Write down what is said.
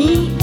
一